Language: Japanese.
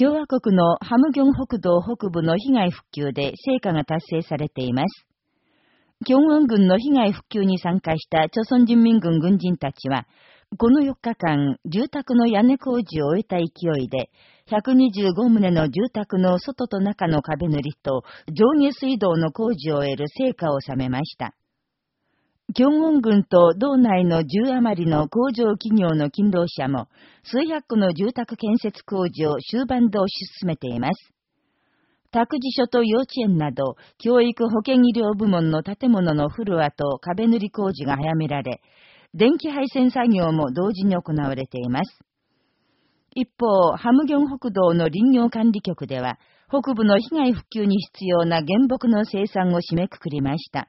共和国のハムギョン北道北部の被害復旧で成果が達成されています。京恩軍の被害復旧に参加した朝鮮人民軍軍人たちは、この4日間、住宅の屋根工事を終えた勢いで、125棟の住宅の外と中の壁塗りと上下水道の工事を終える成果を収めました。京恩軍と道内の10余りの工場企業の勤労者も、数百個の住宅建設工事を終盤で推し進めています。託児所と幼稚園など、教育保健医療部門の建物のフロアと壁塗り工事が早められ、電気配線作業も同時に行われています。一方、ハムギョン北道の林業管理局では、北部の被害復旧に必要な原木の生産を締めくくりました。